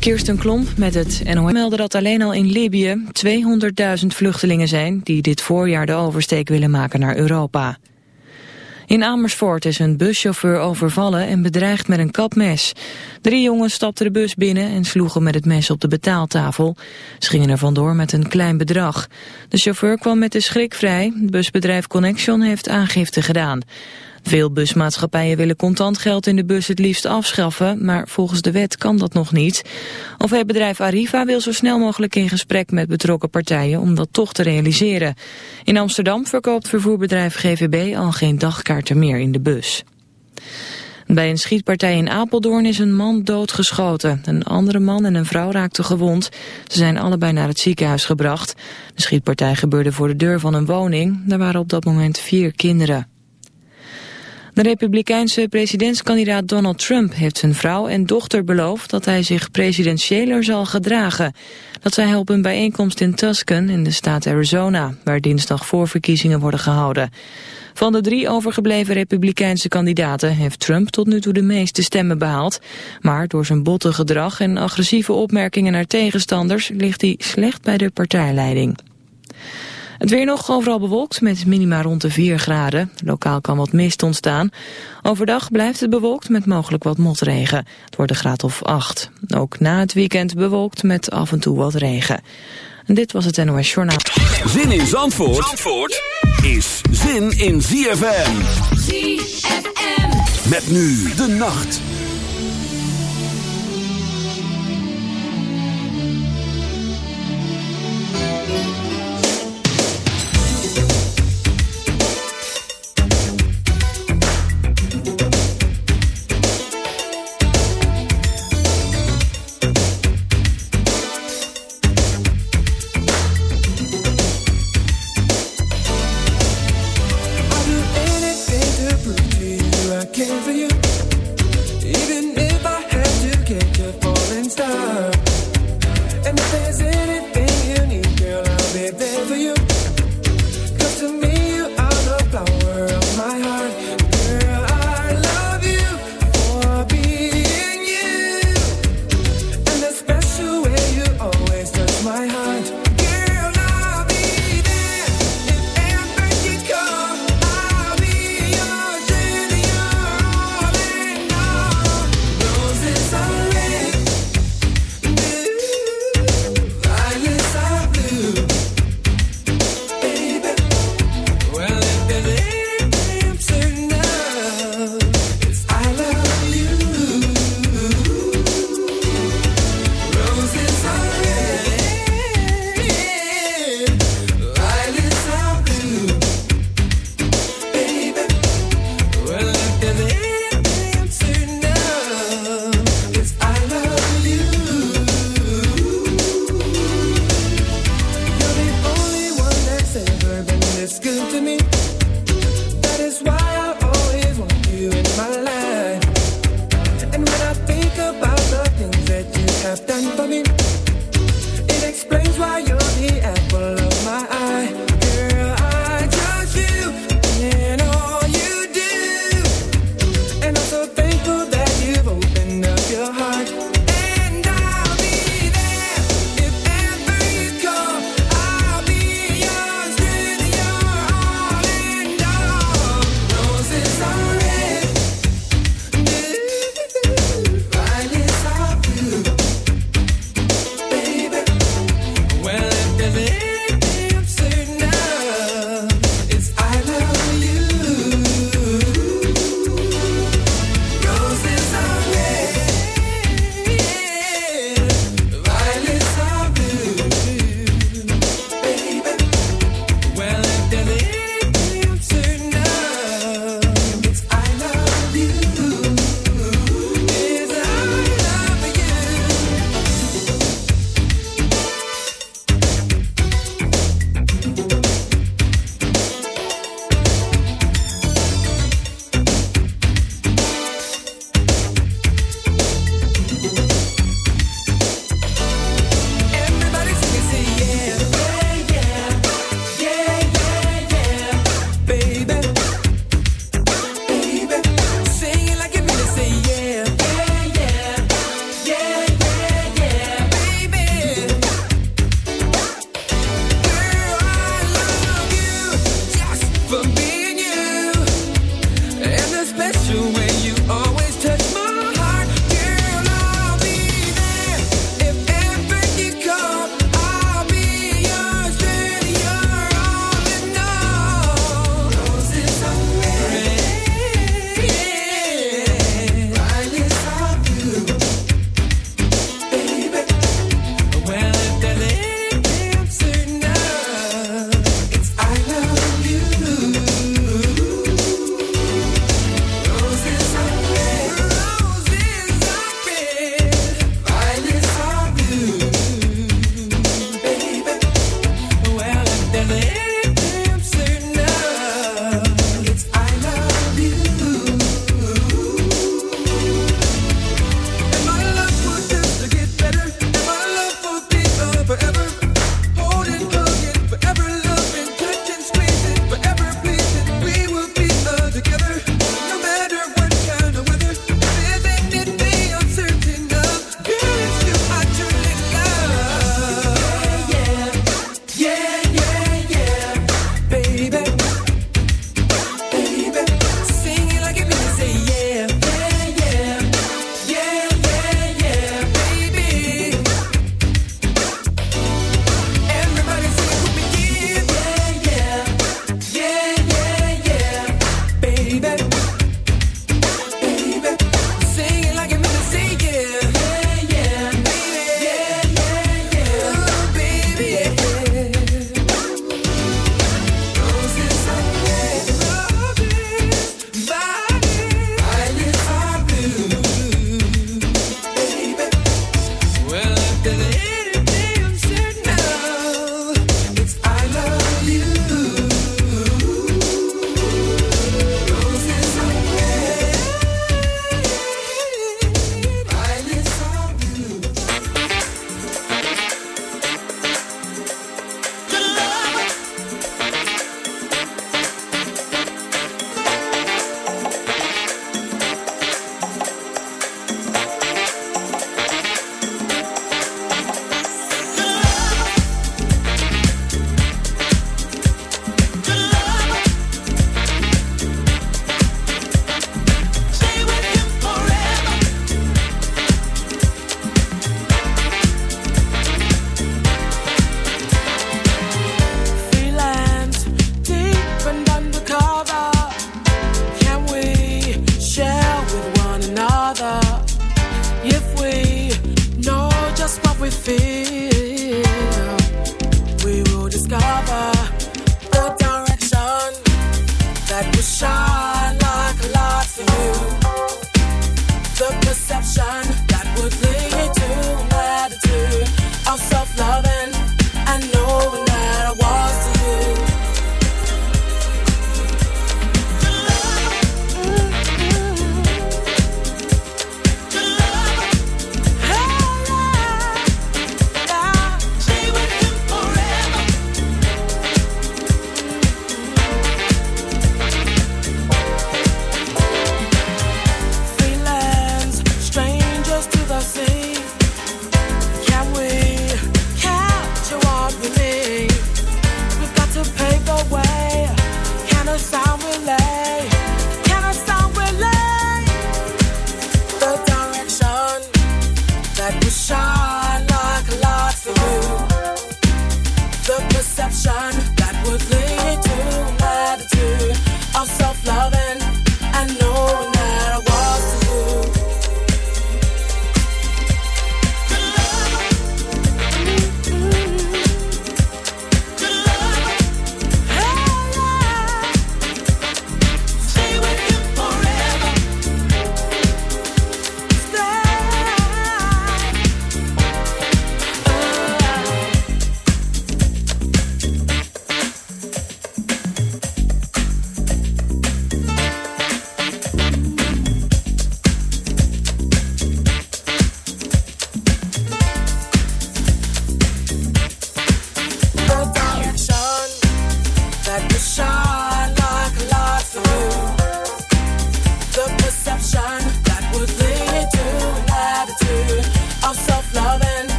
Kirsten Klomp met het NOM meldde dat alleen al in Libië 200.000 vluchtelingen zijn die dit voorjaar de oversteek willen maken naar Europa. In Amersfoort is een buschauffeur overvallen en bedreigd met een kapmes. Drie jongens stapten de bus binnen en sloegen met het mes op de betaaltafel. Ze gingen er vandoor met een klein bedrag. De chauffeur kwam met de schrik vrij. Busbedrijf Connection heeft aangifte gedaan. Veel busmaatschappijen willen contant geld in de bus het liefst afschaffen, maar volgens de wet kan dat nog niet. Of het bedrijf Arriva wil zo snel mogelijk in gesprek met betrokken partijen om dat toch te realiseren. In Amsterdam verkoopt vervoerbedrijf GVB al geen dagkaarten meer in de bus. Bij een schietpartij in Apeldoorn is een man doodgeschoten. Een andere man en een vrouw raakten gewond. Ze zijn allebei naar het ziekenhuis gebracht. De schietpartij gebeurde voor de deur van een woning. Daar waren op dat moment vier kinderen. De republikeinse presidentskandidaat Donald Trump heeft zijn vrouw en dochter beloofd dat hij zich presidentiëler zal gedragen. Dat zei hij op een bijeenkomst in Tucson in de staat Arizona, waar dinsdag voorverkiezingen worden gehouden. Van de drie overgebleven republikeinse kandidaten heeft Trump tot nu toe de meeste stemmen behaald. Maar door zijn botte gedrag en agressieve opmerkingen naar tegenstanders ligt hij slecht bij de partijleiding. Het weer nog overal bewolkt met minima rond de 4 graden. Lokaal kan wat mist ontstaan. Overdag blijft het bewolkt met mogelijk wat motregen. Het wordt een graad of 8. Ook na het weekend bewolkt met af en toe wat regen. En dit was het NOS Journaal. Zin in Zandvoort, Zandvoort is zin in ZFM. ZFM. Met nu de nacht.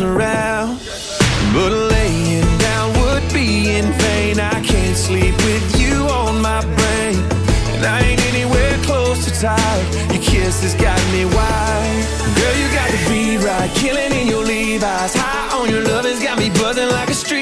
around. But laying down would be in vain. I can't sleep with you on my brain. And I ain't anywhere close to tired. Your kiss has got me wired. Girl, you got to be right. Killing in your Levi's. High on your love has got me buzzing like a street.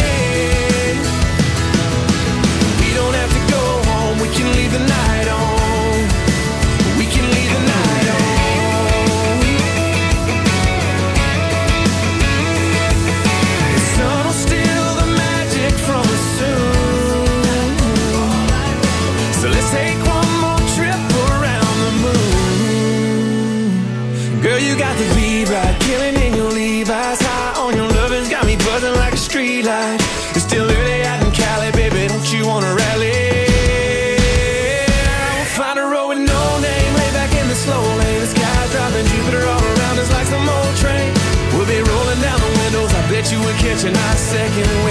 pitch I second wind.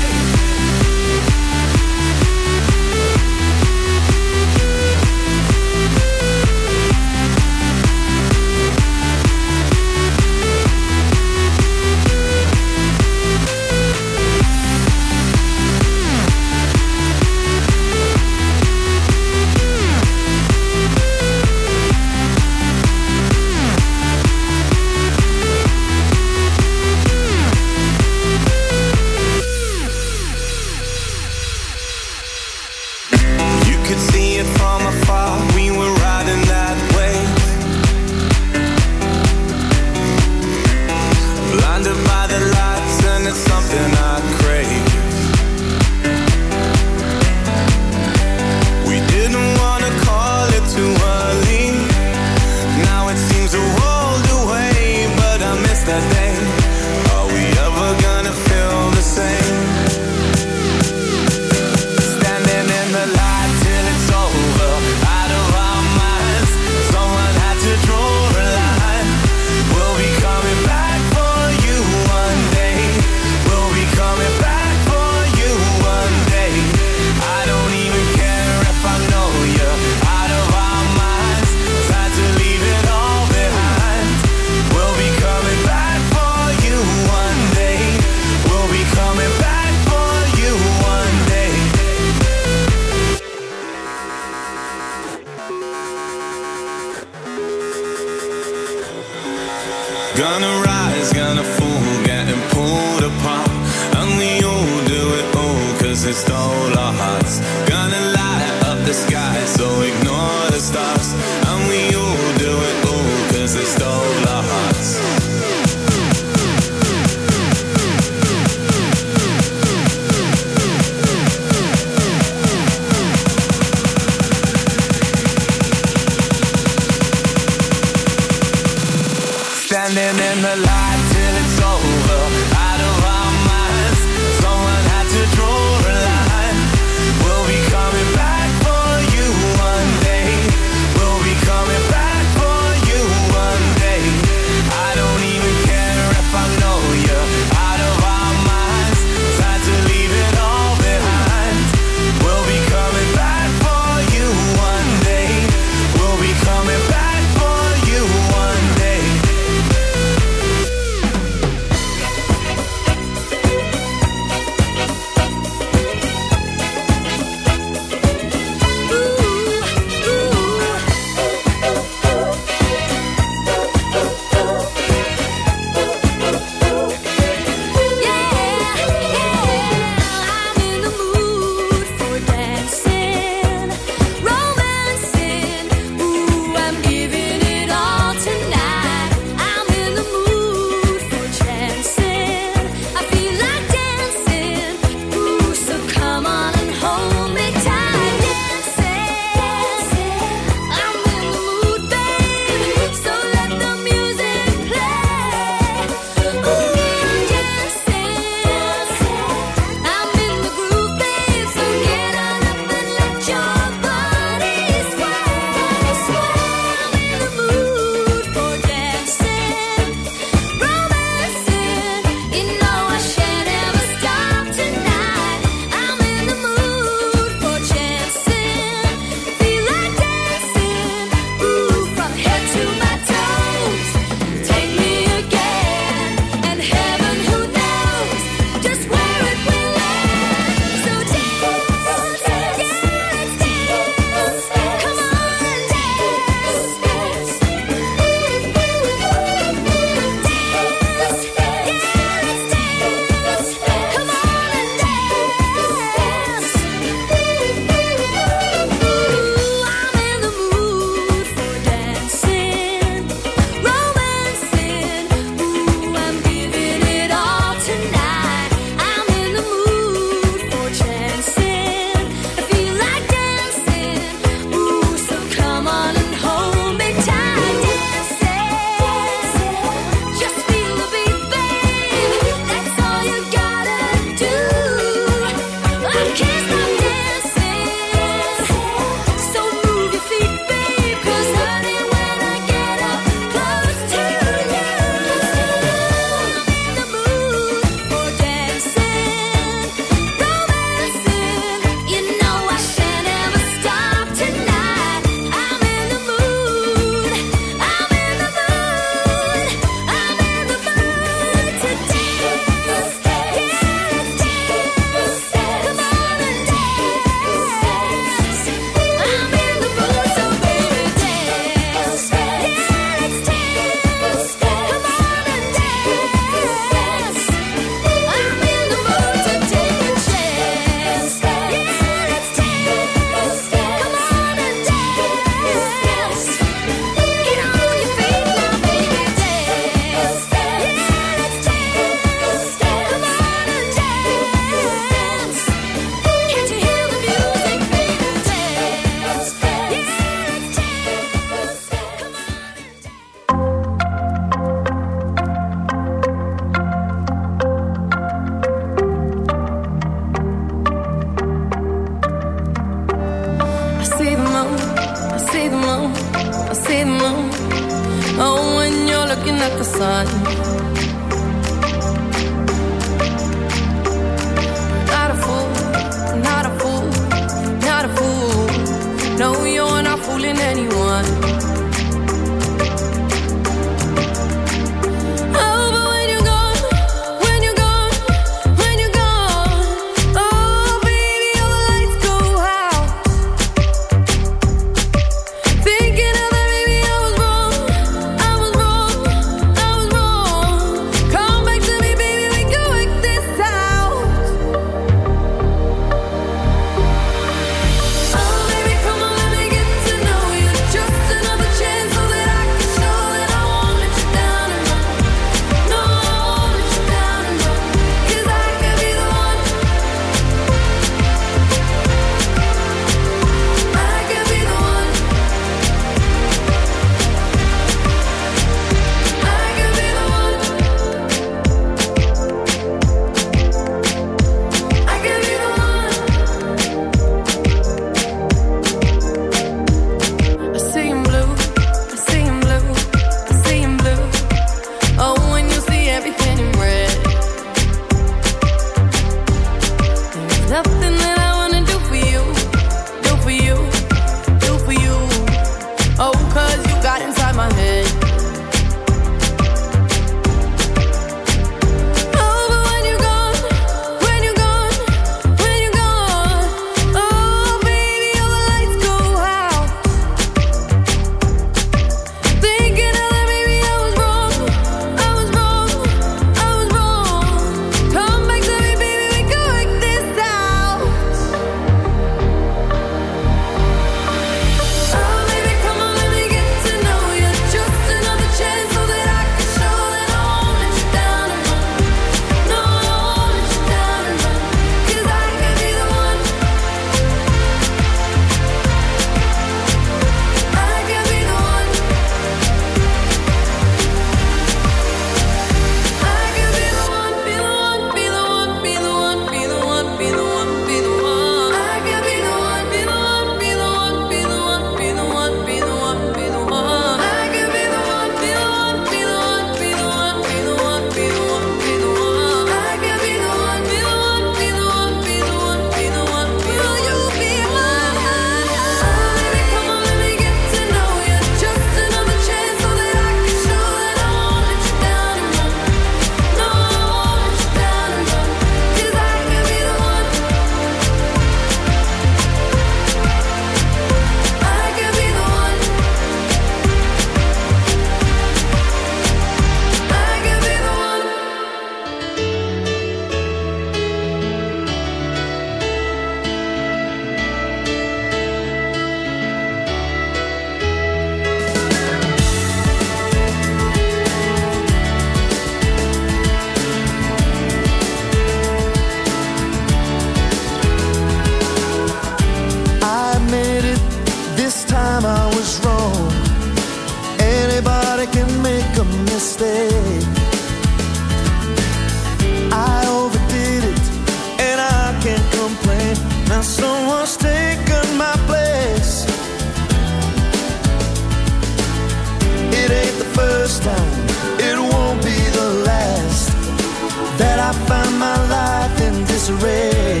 that I find my life in disarray.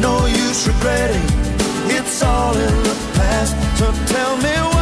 No use regretting, it's all in the past. So tell me why.